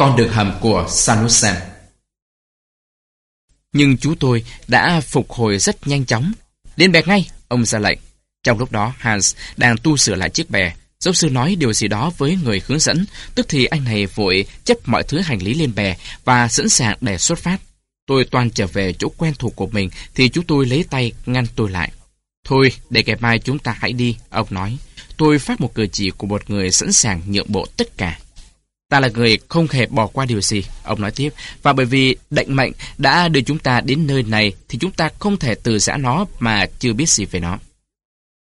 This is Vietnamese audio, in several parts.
Con đường hầm của Sanusen Nhưng chú tôi đã phục hồi rất nhanh chóng. Đến bè ngay, ông ra lệnh. Trong lúc đó, Hans đang tu sửa lại chiếc bè. Giáo sư nói điều gì đó với người hướng dẫn, tức thì anh này vội chất mọi thứ hành lý lên bè và sẵn sàng để xuất phát. Tôi toàn trở về chỗ quen thuộc của mình thì chú tôi lấy tay ngăn tôi lại. Thôi, để ngày mai chúng ta hãy đi, ông nói. Tôi phát một cử chỉ của một người sẵn sàng nhượng bộ tất cả. Ta là người không hề bỏ qua điều gì, ông nói tiếp. Và bởi vì định mệnh đã đưa chúng ta đến nơi này thì chúng ta không thể từ giã nó mà chưa biết gì về nó.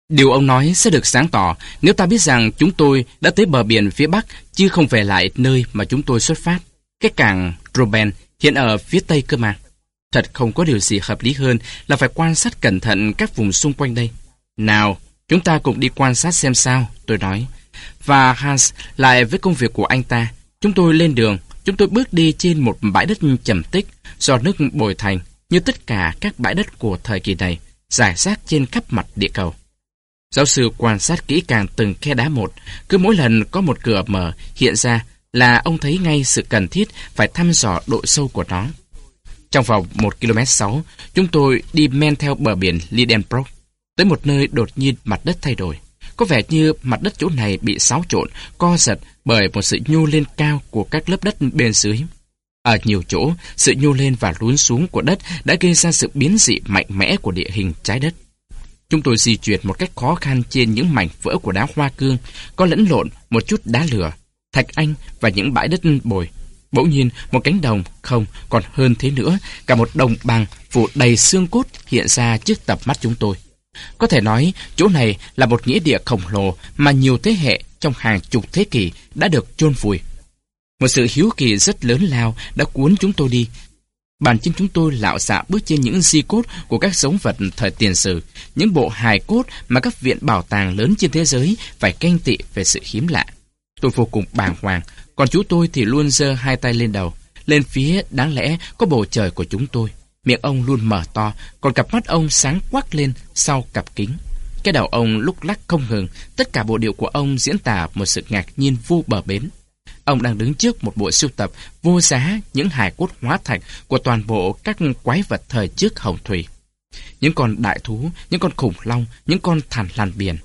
Điều ông nói sẽ được sáng tỏ nếu ta biết rằng chúng tôi đã tới bờ biển phía Bắc chứ không về lại nơi mà chúng tôi xuất phát. Cái cảng Roben hiện ở phía Tây cơ mà. Thật không có điều gì hợp lý hơn là phải quan sát cẩn thận các vùng xung quanh đây. Nào, chúng ta cùng đi quan sát xem sao, tôi nói. Và Hans lại với công việc của anh ta. Chúng tôi lên đường, chúng tôi bước đi trên một bãi đất trầm tích do nước bồi thành như tất cả các bãi đất của thời kỳ này, giải rác trên khắp mặt địa cầu. Giáo sư quan sát kỹ càng từng khe đá một, cứ mỗi lần có một cửa mở hiện ra là ông thấy ngay sự cần thiết phải thăm dò độ sâu của nó. Trong vòng 1 km 6, chúng tôi đi men theo bờ biển Lidenbrock, tới một nơi đột nhiên mặt đất thay đổi. Có vẻ như mặt đất chỗ này bị xáo trộn, co giật bởi một sự nhô lên cao của các lớp đất bên dưới. Ở nhiều chỗ, sự nhô lên và lún xuống của đất đã gây ra sự biến dị mạnh mẽ của địa hình trái đất. Chúng tôi di chuyển một cách khó khăn trên những mảnh vỡ của đá hoa cương, có lẫn lộn một chút đá lửa, thạch anh và những bãi đất bồi. Bỗng nhiên, một cánh đồng, không, còn hơn thế nữa, cả một đồng bằng phủ đầy xương cốt hiện ra trước tập mắt chúng tôi. Có thể nói, chỗ này là một nghĩa địa khổng lồ mà nhiều thế hệ trong hàng chục thế kỷ đã được chôn vùi. Một sự hiếu kỳ rất lớn lao đã cuốn chúng tôi đi, Bàn chân chúng tôi lạo xạ bước trên những di cốt của các giống vật thời tiền sử, những bộ hài cốt mà các viện bảo tàng lớn trên thế giới phải canh tị về sự hiếm lạ. Tôi vô cùng bàng hoàng, còn chú tôi thì luôn giơ hai tay lên đầu, lên phía đáng lẽ có bầu trời của chúng tôi. Miệng ông luôn mở to, còn cặp mắt ông sáng quắc lên sau cặp kính. Cái đầu ông lúc lắc không ngừng, tất cả bộ điệu của ông diễn tả một sự ngạc nhiên vô bờ bến. Ông đang đứng trước một bộ sưu tập vô giá những hài cốt hóa thạch của toàn bộ các quái vật thời trước hồng thủy. Những con đại thú, những con khủng long, những con thằn lằn biển.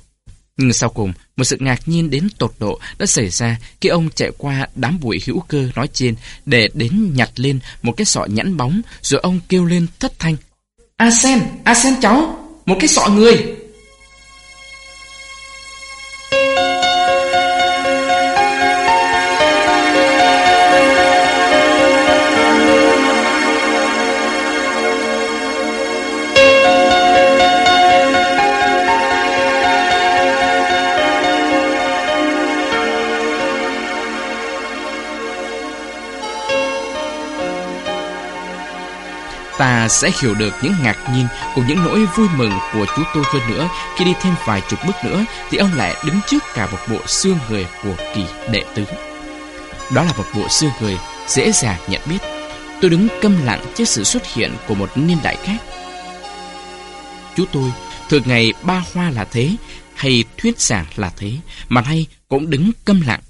Nhưng sau cùng, một sự ngạc nhiên đến tột độ đã xảy ra khi ông chạy qua đám bụi hữu cơ nói trên để đến nhặt lên một cái sọ nhẵn bóng rồi ông kêu lên thất thanh. A sen, A sen cháu, một cái sọ người. Ta sẽ hiểu được những ngạc nhiên cùng những nỗi vui mừng của chú tôi hơn nữa khi đi thêm vài chục bước nữa, thì ông lại đứng trước cả một bộ xương người của kỳ đệ tứ. Đó là một bộ xương người dễ dàng nhận biết. Tôi đứng câm lặng trước sự xuất hiện của một niên đại khác. Chú tôi, thường ngày ba hoa là thế, hay thuyết giảng là thế, mà nay cũng đứng câm lặng.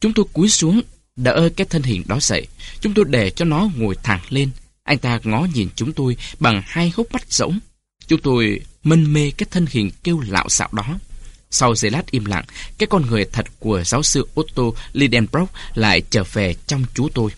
Chúng tôi cúi xuống, đỡ cái thân hình đó dậy. Chúng tôi để cho nó ngồi thẳng lên anh ta ngó nhìn chúng tôi bằng hai hốc mắt rỗng. Chúng tôi mân mê cái thân hình kêu lạo xạo đó. Sau giây lát im lặng, cái con người thật của giáo sư Otto Lidenbrock lại trở về trong chú tôi.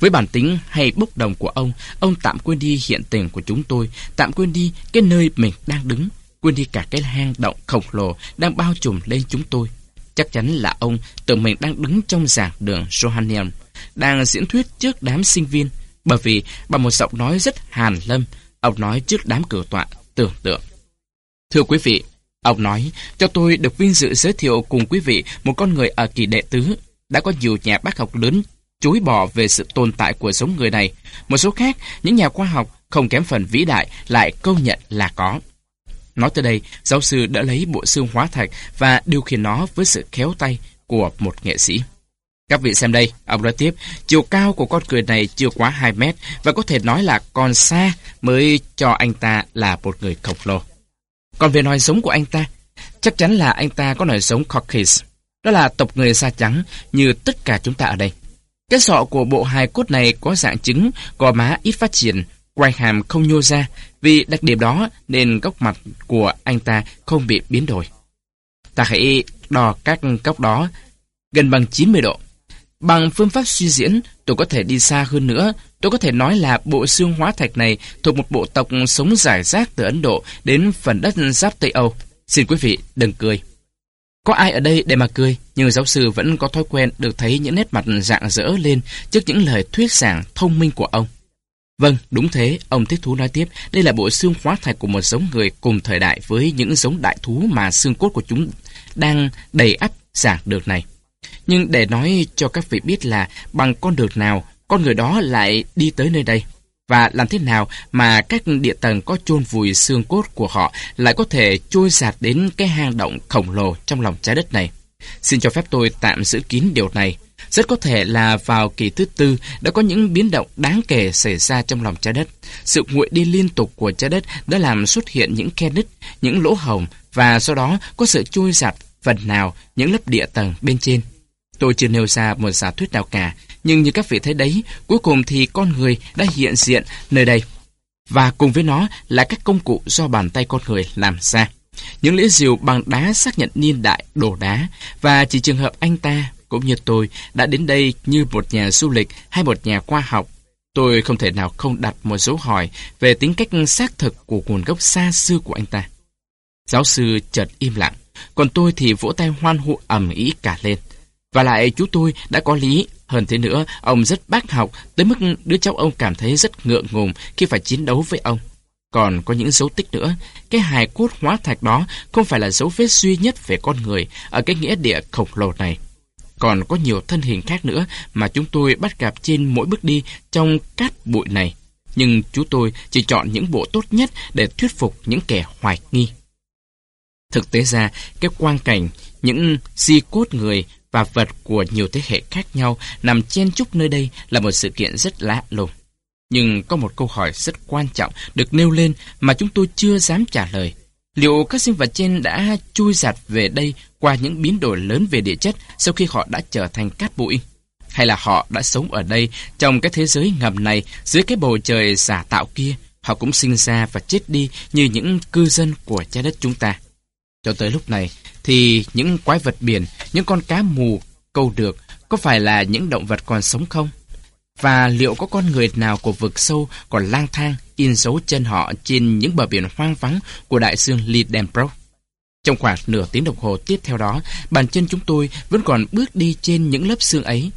Với bản tính hay bốc đồng của ông, ông tạm quên đi hiện tình của chúng tôi, tạm quên đi cái nơi mình đang đứng, quên đi cả cái hang động khổng lồ đang bao trùm lên chúng tôi. Chắc chắn là ông tự mình đang đứng trong giảng đường Johannian, đang diễn thuyết trước đám sinh viên, bởi vì bằng một giọng nói rất hàn lâm, ông nói trước đám cử tọa tưởng tượng. Thưa quý vị, ông nói, cho tôi được vinh dự giới thiệu cùng quý vị một con người ở kỳ đệ tứ. Đã có nhiều nhà bác học lớn chối bỏ về sự tồn tại của giống người này. Một số khác, những nhà khoa học không kém phần vĩ đại lại công nhận là có. Nói tới đây, giáo sư đã lấy bộ xương hóa thạch và điều khiển nó với sự khéo tay của một nghệ sĩ. Các vị xem đây, ông nói tiếp, chiều cao của con cười này chưa quá 2 mét và có thể nói là còn xa mới cho anh ta là một người khổng lồ. Còn về nòi giống của anh ta, chắc chắn là anh ta có nòi giống Caucase. Đó là tộc người da trắng như tất cả chúng ta ở đây. Cái sọ của bộ hài cốt này có dạng trứng, gò má ít phát triển, quai hàm không nhô ra. Vì đặc điểm đó nên góc mặt của anh ta không bị biến đổi. Ta hãy đo các góc đó gần bằng 90 độ. Bằng phương pháp suy diễn, tôi có thể đi xa hơn nữa. Tôi có thể nói là bộ xương hóa thạch này thuộc một bộ tộc sống giải rác từ Ấn Độ đến phần đất giáp Tây Âu. Xin quý vị đừng cười. Có ai ở đây để mà cười, nhưng giáo sư vẫn có thói quen được thấy những nét mặt rạng rỡ lên trước những lời thuyết giảng thông minh của ông. Vâng, đúng thế, ông thích thú nói tiếp, đây là bộ xương hóa thạch của một giống người cùng thời đại với những giống đại thú mà xương cốt của chúng đang đầy ắp giảng được này. Nhưng để nói cho các vị biết là bằng con đường nào con người đó lại đi tới nơi đây và làm thế nào mà các địa tầng có chôn vùi xương cốt của họ lại có thể trôi giạt đến cái hang động khổng lồ trong lòng trái đất này. Xin cho phép tôi tạm giữ kín điều này. Rất có thể là vào kỳ thứ tư đã có những biến động đáng kể xảy ra trong lòng trái đất. Sự nguội đi liên tục của trái đất đã làm xuất hiện những khe nứt, những lỗ hồng và sau đó có sự trôi giặt phần nào những lớp địa tầng bên trên. Tôi chưa nêu ra một giả thuyết nào cả, nhưng như các vị thấy đấy, cuối cùng thì con người đã hiện diện nơi đây. Và cùng với nó là các công cụ do bàn tay con người làm ra. Những lưỡi diều bằng đá xác nhận niên đại đồ đá, và chỉ trường hợp anh ta, cũng như tôi, đã đến đây như một nhà du lịch hay một nhà khoa học. Tôi không thể nào không đặt một dấu hỏi về tính cách xác thực của nguồn gốc xa xưa của anh ta. Giáo sư chợt im lặng, còn tôi thì vỗ tay hoan hô ầm ĩ cả lên. Và lại chú tôi đã có lý. Hơn thế nữa, ông rất bác học, tới mức đứa cháu ông cảm thấy rất ngượng ngùng khi phải chiến đấu với ông. Còn có những dấu tích nữa, cái hài cốt hóa thạch đó không phải là dấu vết duy nhất về con người ở cái nghĩa địa khổng lồ này. Còn có nhiều thân hình khác nữa mà chúng tôi bắt gặp trên mỗi bước đi trong cát bụi này. Nhưng chú tôi chỉ chọn những bộ tốt nhất để thuyết phục những kẻ hoài nghi. Thực tế ra, cái quang cảnh, những di cốt người và vật của nhiều thế hệ khác nhau nằm chen chúc nơi đây là một sự kiện rất lạ lùng. Nhưng có một câu hỏi rất quan trọng được nêu lên mà chúng tôi chưa dám trả lời. Liệu các sinh vật trên đã chui giặt về đây qua những biến đổi lớn về địa chất sau khi họ đã trở thành cát bụi? Hay là họ đã sống ở đây trong cái thế giới ngầm này dưới cái bầu trời giả tạo kia? Họ cũng sinh ra và chết đi như những cư dân của trái đất chúng ta. Cho tới lúc này, thì những quái vật biển, những con cá mù câu được có phải là những động vật còn sống không? Và liệu có con người nào của vực sâu còn lang thang in dấu chân họ trên những bờ biển hoang vắng của đại dương Lidenbrock? Trong khoảng nửa tiếng đồng hồ tiếp theo đó, bàn chân chúng tôi vẫn còn bước đi trên những lớp xương ấy.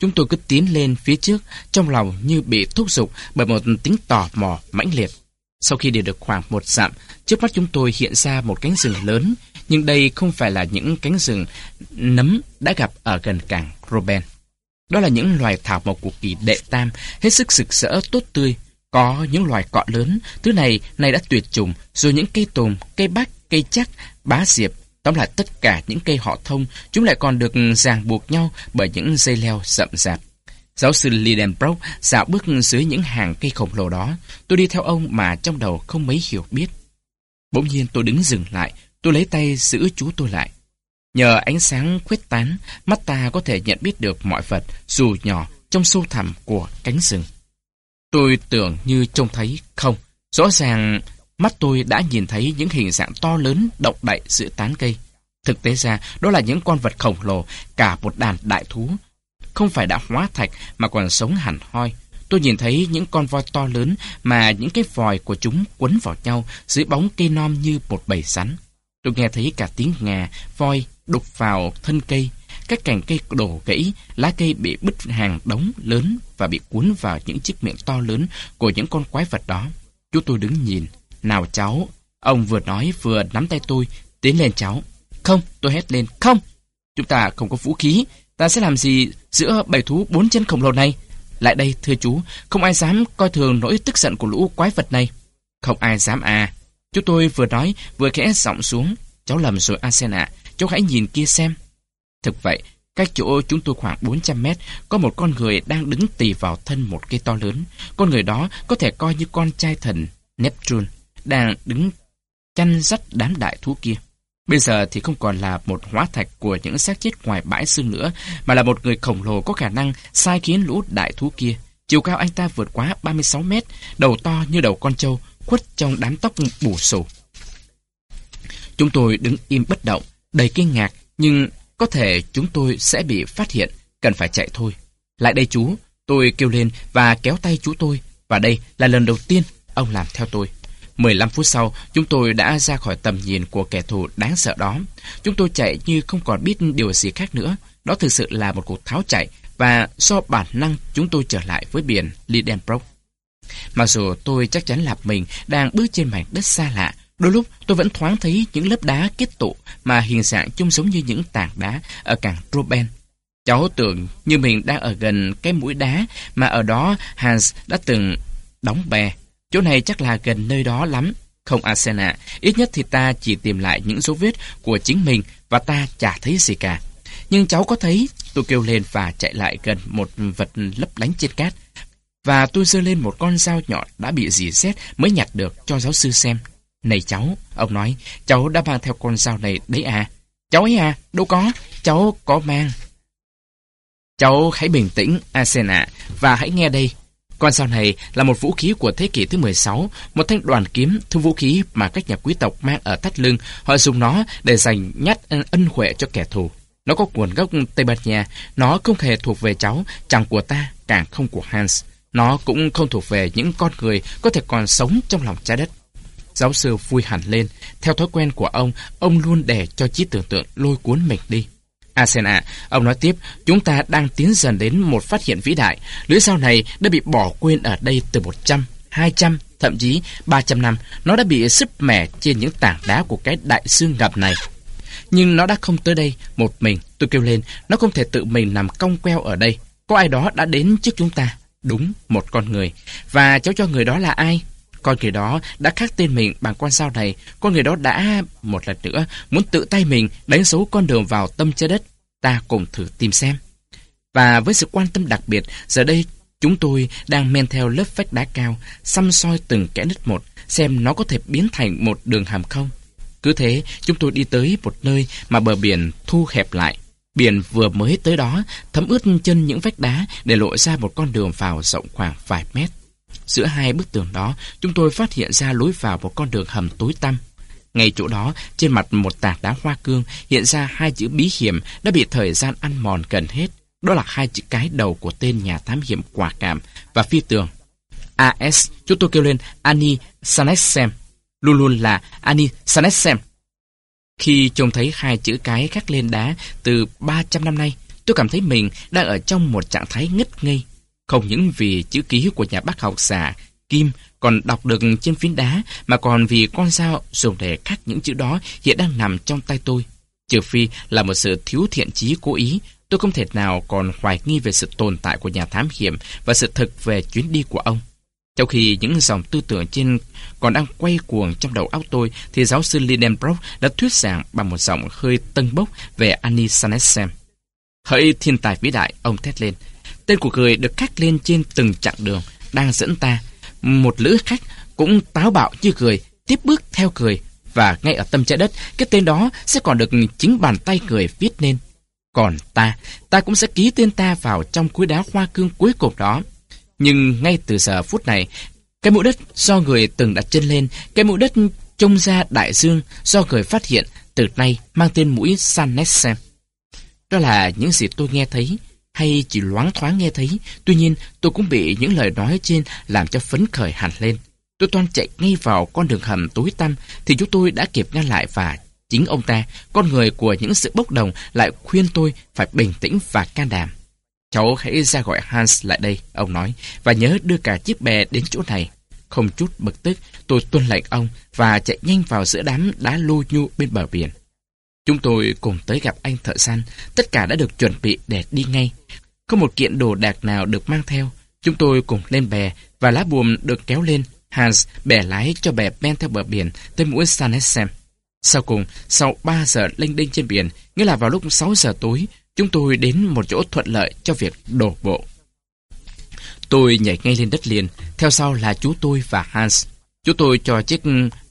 Chúng tôi cứ tiến lên phía trước, trong lòng như bị thúc giục bởi một tính tò mò mãnh liệt. Sau khi đi được khoảng một dặm, trước mắt chúng tôi hiện ra một cánh rừng lớn, nhưng đây không phải là những cánh rừng nấm đã gặp ở gần cảng Roben. Đó là những loài thảo mộc của kỳ đệ tam, hết sức sực sỡ, tốt tươi. Có những loài cọ lớn, thứ này này đã tuyệt chủng, rồi những cây tùng, cây bách, cây chắc, bá diệp, tóm lại tất cả những cây họ thông, chúng lại còn được ràng buộc nhau bởi những dây leo rậm rạp. Giáo sư Lidenbrock dạo bước dưới những hàng cây khổng lồ đó. Tôi đi theo ông mà trong đầu không mấy hiểu biết. Bỗng nhiên tôi đứng dừng lại, tôi lấy tay giữ chú tôi lại. Nhờ ánh sáng khuếch tán, mắt ta có thể nhận biết được mọi vật, dù nhỏ, trong sâu thẳm của cánh rừng. Tôi tưởng như trông thấy không. Rõ ràng mắt tôi đã nhìn thấy những hình dạng to lớn động đậy giữa tán cây. Thực tế ra, đó là những con vật khổng lồ, cả một đàn đại thú, không phải đã hóa thạch mà còn sống hẳn hoi. Tôi nhìn thấy những con voi to lớn mà những cái vòi của chúng quấn vào nhau dưới bóng cây non như một bầy rắn. Tôi nghe thấy cả tiếng ngà, voi đục vào thân cây. Các cành cây đổ gãy, lá cây bị bứt hàng đống lớn và bị cuốn vào những chiếc miệng to lớn của những con quái vật đó. Chú tôi đứng nhìn. Nào cháu, ông vừa nói vừa nắm tay tôi, tiến lên cháu. Không, tôi hét lên, không, chúng ta không có vũ khí, Ta sẽ làm gì giữa bầy thú bốn chân khổng lồ này? Lại đây, thưa chú, không ai dám coi thường nỗi tức giận của lũ quái vật này. Không ai dám à. Chú tôi vừa nói, vừa khẽ giọng xuống. Cháu lầm rồi Asen ạ, cháu hãy nhìn kia xem. Thực vậy, cách chỗ chúng tôi khoảng 400 mét, có một con người đang đứng tì vào thân một cây to lớn. Con người đó có thể coi như con trai thần Neptune, đang đứng chăn dắt đám đại thú kia. Bây giờ thì không còn là một hóa thạch của những xác chết ngoài bãi xương nữa, mà là một người khổng lồ có khả năng sai khiến lũ đại thú kia. Chiều cao anh ta vượt quá 36 mét, đầu to như đầu con trâu, khuất trong đám tóc bù xù. Chúng tôi đứng im bất động, đầy kinh ngạc, nhưng có thể chúng tôi sẽ bị phát hiện, cần phải chạy thôi. Lại đây chú, tôi kêu lên và kéo tay chú tôi, và đây là lần đầu tiên ông làm theo tôi. 15 phút sau, chúng tôi đã ra khỏi tầm nhìn của kẻ thù đáng sợ đó. Chúng tôi chạy như không còn biết điều gì khác nữa. Đó thực sự là một cuộc tháo chạy và do bản năng chúng tôi trở lại với biển Lidenbrock. Mặc dù tôi chắc chắn là mình đang bước trên mảnh đất xa lạ, đôi lúc tôi vẫn thoáng thấy những lớp đá kết tụ mà hình dạng chung giống như những tảng đá ở cảng Troben Cháu tưởng như mình đang ở gần cái mũi đá mà ở đó Hans đã từng đóng bè. Chỗ này chắc là gần nơi đó lắm. Không Arsena, ít nhất thì ta chỉ tìm lại những dấu vết của chính mình và ta chả thấy gì cả. Nhưng cháu có thấy, tôi kêu lên và chạy lại gần một vật lấp lánh trên cát. Và tôi giơ lên một con dao nhọn đã bị dì xét mới nhặt được cho giáo sư xem. Này cháu, ông nói, cháu đã mang theo con dao này đấy à? Cháu ấy à, đâu có, cháu có mang. Cháu hãy bình tĩnh, Asena, và hãy nghe đây. Con dao này là một vũ khí của thế kỷ thứ 16, một thanh đoàn kiếm, thứ vũ khí mà các nhà quý tộc mang ở thắt lưng. Họ dùng nó để giành nhát ân huệ cho kẻ thù. Nó có nguồn gốc Tây Ban Nha, nó không hề thuộc về cháu, chẳng của ta, càng không của Hans. Nó cũng không thuộc về những con người có thể còn sống trong lòng trái đất. Giáo sư vui hẳn lên. Theo thói quen của ông, ông luôn để cho trí tưởng tượng lôi cuốn mình đi. Asena, ông nói tiếp, chúng ta đang tiến dần đến một phát hiện vĩ đại. Lưỡi dao này đã bị bỏ quên ở đây từ 100, 200, thậm chí 300 năm. Nó đã bị sứt mẻ trên những tảng đá của cái đại xương ngập này. Nhưng nó đã không tới đây một mình. Tôi kêu lên, nó không thể tự mình nằm cong queo ở đây. Có ai đó đã đến trước chúng ta. Đúng, một con người. Và cháu cho người đó là ai? Con người đó đã khắc tên mình bằng con dao này. Con người đó đã, một lần nữa, muốn tự tay mình đánh dấu con đường vào tâm trái đất. Ta cùng thử tìm xem. Và với sự quan tâm đặc biệt, giờ đây chúng tôi đang men theo lớp vách đá cao, xăm soi từng kẽ nứt một, xem nó có thể biến thành một đường hầm không. Cứ thế, chúng tôi đi tới một nơi mà bờ biển thu hẹp lại. Biển vừa mới tới đó, thấm ướt chân những vách đá để lộ ra một con đường vào rộng khoảng vài mét. Giữa hai bức tường đó, chúng tôi phát hiện ra lối vào một con đường hầm tối tăm. Ngay chỗ đó, trên mặt một tảng đá hoa cương hiện ra hai chữ bí hiểm đã bị thời gian ăn mòn gần hết. Đó là hai chữ cái đầu của tên nhà thám hiểm quả cảm và phi tường. AS, chúng tôi kêu lên Ani Sanessem, Luôn luôn là Ani Sanessem. Khi trông thấy hai chữ cái khắc lên đá từ 300 năm nay, tôi cảm thấy mình đang ở trong một trạng thái ngất ngây. Không những vì chữ ký của nhà bác học giả Kim còn đọc được trên phiến đá, mà còn vì con dao dùng để khắc những chữ đó hiện đang nằm trong tay tôi. Trừ phi là một sự thiếu thiện chí cố ý, tôi không thể nào còn hoài nghi về sự tồn tại của nhà thám hiểm và sự thực về chuyến đi của ông. Trong khi những dòng tư tưởng trên còn đang quay cuồng trong đầu óc tôi, thì giáo sư Lidenbrock đã thuyết giảng bằng một giọng hơi tân bốc về Annie Sanesem. Hỡi thiên tài vĩ đại, ông thét lên. Tên của người được khắc lên trên từng chặng đường, đang dẫn ta. Một lữ khách cũng táo bạo như cười, tiếp bước theo cười. Và ngay ở tâm trái đất, cái tên đó sẽ còn được chính bàn tay cười viết nên. Còn ta, ta cũng sẽ ký tên ta vào trong cuối đá hoa cương cuối cùng đó. Nhưng ngay từ giờ phút này, cái mũi đất do người từng đặt chân lên, cái mũi đất trông ra đại dương do người phát hiện từ nay mang tên mũi San Đó là những gì tôi nghe thấy, hay chỉ loáng thoáng nghe thấy. Tuy nhiên, tôi cũng bị những lời nói trên làm cho phấn khởi hẳn lên. Tôi toan chạy ngay vào con đường hầm tối tăm, thì chúng tôi đã kịp ngăn lại và chính ông ta, con người của những sự bốc đồng, lại khuyên tôi phải bình tĩnh và can đảm. Cháu hãy ra gọi Hans lại đây, ông nói, và nhớ đưa cả chiếc bè đến chỗ này. Không chút bực tức, tôi tuân lệnh ông và chạy nhanh vào giữa đám đá lô nhu bên bờ biển. Chúng tôi cùng tới gặp anh thợ săn, tất cả đã được chuẩn bị để đi ngay. Không một kiện đồ đạc nào được mang theo. Chúng tôi cùng lên bè và lá buồm được kéo lên. Hans bẻ lái cho bè men theo bờ biển tới mũi Sanessem. Sau cùng, sau 3 giờ lênh đênh trên biển, nghĩa là vào lúc 6 giờ tối, chúng tôi đến một chỗ thuận lợi cho việc đổ bộ. Tôi nhảy ngay lên đất liền, theo sau là chú tôi và Hans. Chú tôi cho chiếc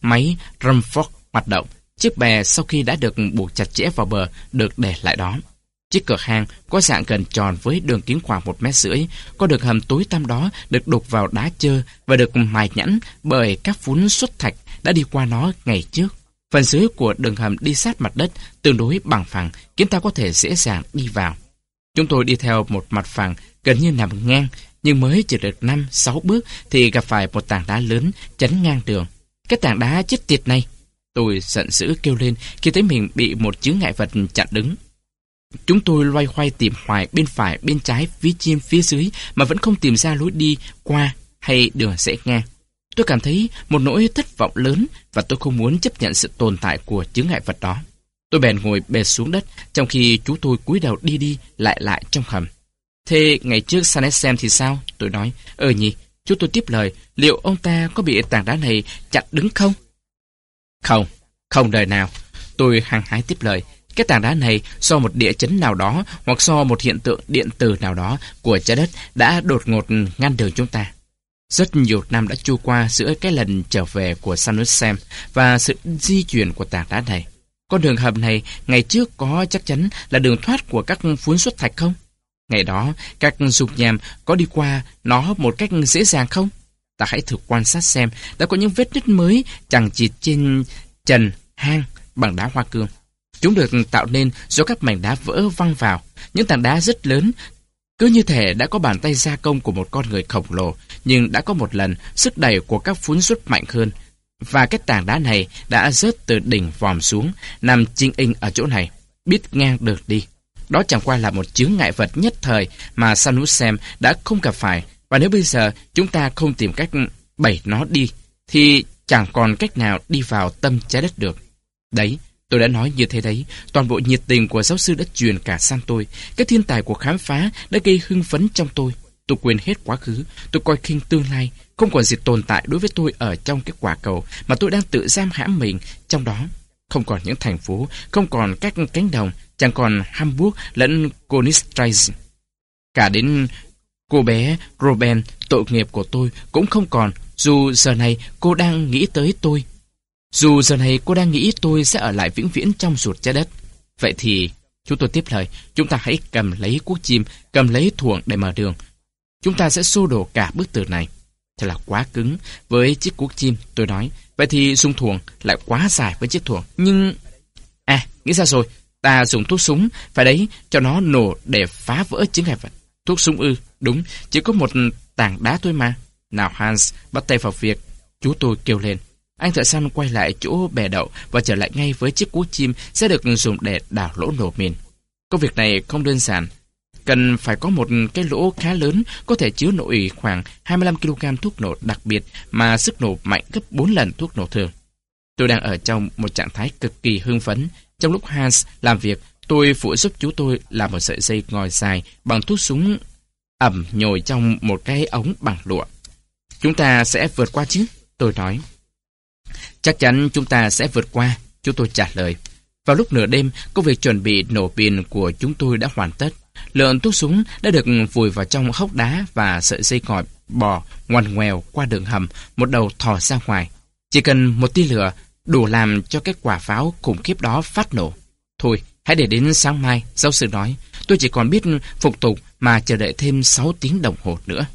máy Rumford hoạt động, Chiếc bè sau khi đã được buộc chặt chẽ vào bờ được để lại đó. Chiếc cửa hang có dạng gần tròn với đường kính khoảng một mét rưỡi, có được hầm tối tăm đó được đục vào đá chơ và được mài nhẵn bởi các phún xuất thạch đã đi qua nó ngày trước. Phần dưới của đường hầm đi sát mặt đất tương đối bằng phẳng, khiến ta có thể dễ dàng đi vào. Chúng tôi đi theo một mặt phẳng gần như nằm ngang, nhưng mới chỉ được 5-6 bước thì gặp phải một tảng đá lớn chắn ngang đường. Cái tảng đá chết tiệt này! Tôi giận dữ kêu lên khi thấy mình bị một chướng ngại vật chặn đứng. Chúng tôi loay hoay tìm hoài bên phải, bên trái, phía trên, phía dưới mà vẫn không tìm ra lối đi qua hay đường rẽ ngang. Tôi cảm thấy một nỗi thất vọng lớn và tôi không muốn chấp nhận sự tồn tại của chướng ngại vật đó. Tôi bèn ngồi bệt xuống đất trong khi chú tôi cúi đầu đi đi lại lại trong hầm. Thế ngày trước Sanesem thì sao? Tôi nói. Ờ nhỉ, chú tôi tiếp lời, liệu ông ta có bị tảng đá này chặn đứng không? Không, không đời nào. Tôi hăng hái tiếp lời. Cái tảng đá này do một địa chấn nào đó hoặc do một hiện tượng điện từ nào đó của trái đất đã đột ngột ngăn đường chúng ta. Rất nhiều năm đã trôi qua giữa cái lần trở về của Sanus Sam và sự di chuyển của tảng đá này. Con đường hầm này ngày trước có chắc chắn là đường thoát của các phun xuất thạch không? Ngày đó, các dục nhàm có đi qua nó một cách dễ dàng không? Ta hãy thử quan sát xem đã có những vết nứt mới chẳng chịt trên trần, hang bằng đá hoa cương. Chúng được tạo nên do các mảnh đá vỡ văng vào. Những tảng đá rất lớn, cứ như thể đã có bàn tay gia công của một con người khổng lồ, nhưng đã có một lần sức đẩy của các phún rút mạnh hơn. Và cái tảng đá này đã rớt từ đỉnh vòm xuống, nằm chinh in ở chỗ này, biết ngang được đi. Đó chẳng qua là một chướng ngại vật nhất thời mà Sanusem đã không gặp phải. Và nếu bây giờ chúng ta không tìm cách bẩy nó đi, thì chẳng còn cách nào đi vào tâm trái đất được. Đấy, tôi đã nói như thế đấy, toàn bộ nhiệt tình của giáo sư đã truyền cả sang tôi. Cái thiên tài của khám phá đã gây hưng phấn trong tôi. Tôi quên hết quá khứ, tôi coi khinh tương lai, không còn gì tồn tại đối với tôi ở trong cái quả cầu mà tôi đang tự giam hãm mình trong đó. Không còn những thành phố, không còn các cánh đồng, chẳng còn Hamburg lẫn Konigsstrasse. Cả đến cô bé Robin, tội nghiệp của tôi cũng không còn, dù giờ này cô đang nghĩ tới tôi. Dù giờ này cô đang nghĩ tôi sẽ ở lại vĩnh viễn trong ruột trái đất. Vậy thì, chúng tôi tiếp lời, chúng ta hãy cầm lấy cuốc chim, cầm lấy thuồng để mở đường. Chúng ta sẽ xô đổ cả bức tường này. Thật là quá cứng với chiếc cuốc chim, tôi nói. Vậy thì dùng thuồng lại quá dài với chiếc thuồng. Nhưng... À, nghĩ ra rồi, ta dùng thuốc súng, phải đấy, cho nó nổ để phá vỡ chứng ngại vật. Thuốc súng ư, đúng, chỉ có một tảng đá thôi mà. Nào Hans, bắt tay vào việc. Chú tôi kêu lên. Anh thợ săn quay lại chỗ bè đậu và trở lại ngay với chiếc cú chim sẽ được dùng để đào lỗ nổ mìn. Công việc này không đơn giản. Cần phải có một cái lỗ khá lớn có thể chứa nổi khoảng 25kg thuốc nổ đặc biệt mà sức nổ mạnh gấp 4 lần thuốc nổ thường. Tôi đang ở trong một trạng thái cực kỳ hưng phấn. Trong lúc Hans làm việc, tôi phụ giúp chú tôi làm một sợi dây ngòi dài bằng thuốc súng ẩm nhồi trong một cái ống bằng lụa. Chúng ta sẽ vượt qua chứ? Tôi nói. Chắc chắn chúng ta sẽ vượt qua, chú tôi trả lời. Vào lúc nửa đêm, công việc chuẩn bị nổ pin của chúng tôi đã hoàn tất. Lượng thuốc súng đã được vùi vào trong hốc đá và sợi dây còi bò ngoằn ngoèo qua đường hầm, một đầu thò ra ngoài. Chỉ cần một tia lửa đủ làm cho cái quả pháo khủng khiếp đó phát nổ. Thôi, hãy để đến sáng mai, giáo sư nói. Tôi chỉ còn biết phục tục mà chờ đợi thêm 6 tiếng đồng hồ nữa.